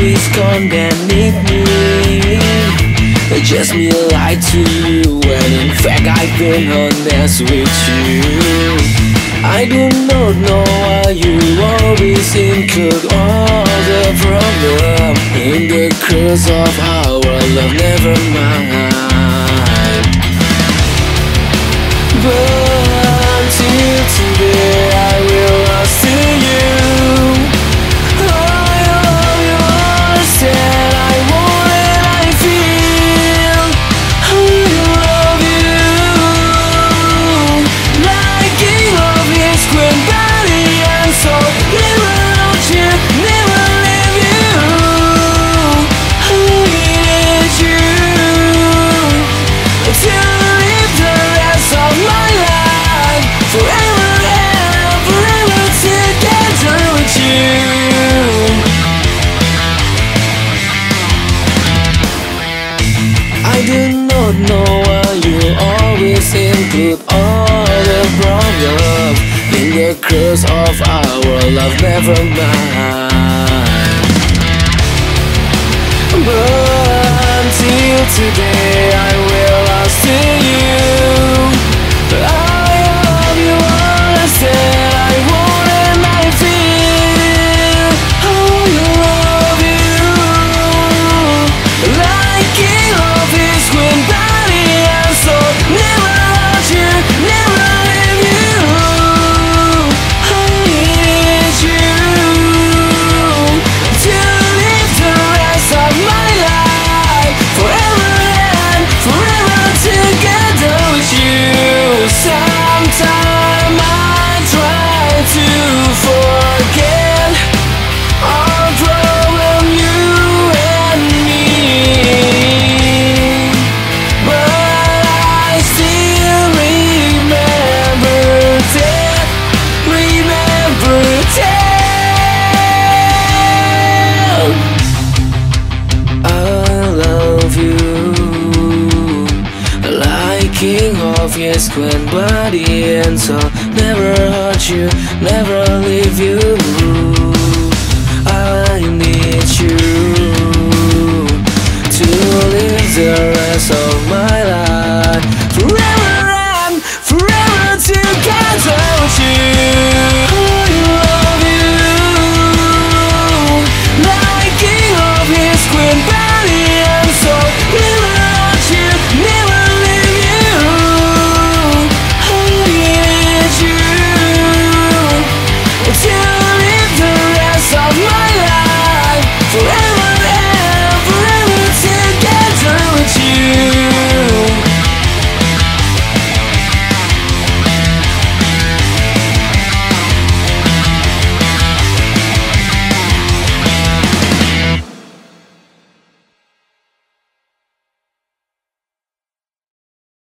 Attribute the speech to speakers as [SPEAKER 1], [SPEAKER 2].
[SPEAKER 1] always condemning me. Just me lied to you When in fact I've been honest with you. I do not know why you always include all the problems In the curse of our love, never mind. don't know why you always include all the problems in the curse of our love. Never mind. But until today. King of his clean body and soul Never hurt you, never leave you. I need you To live the rest of my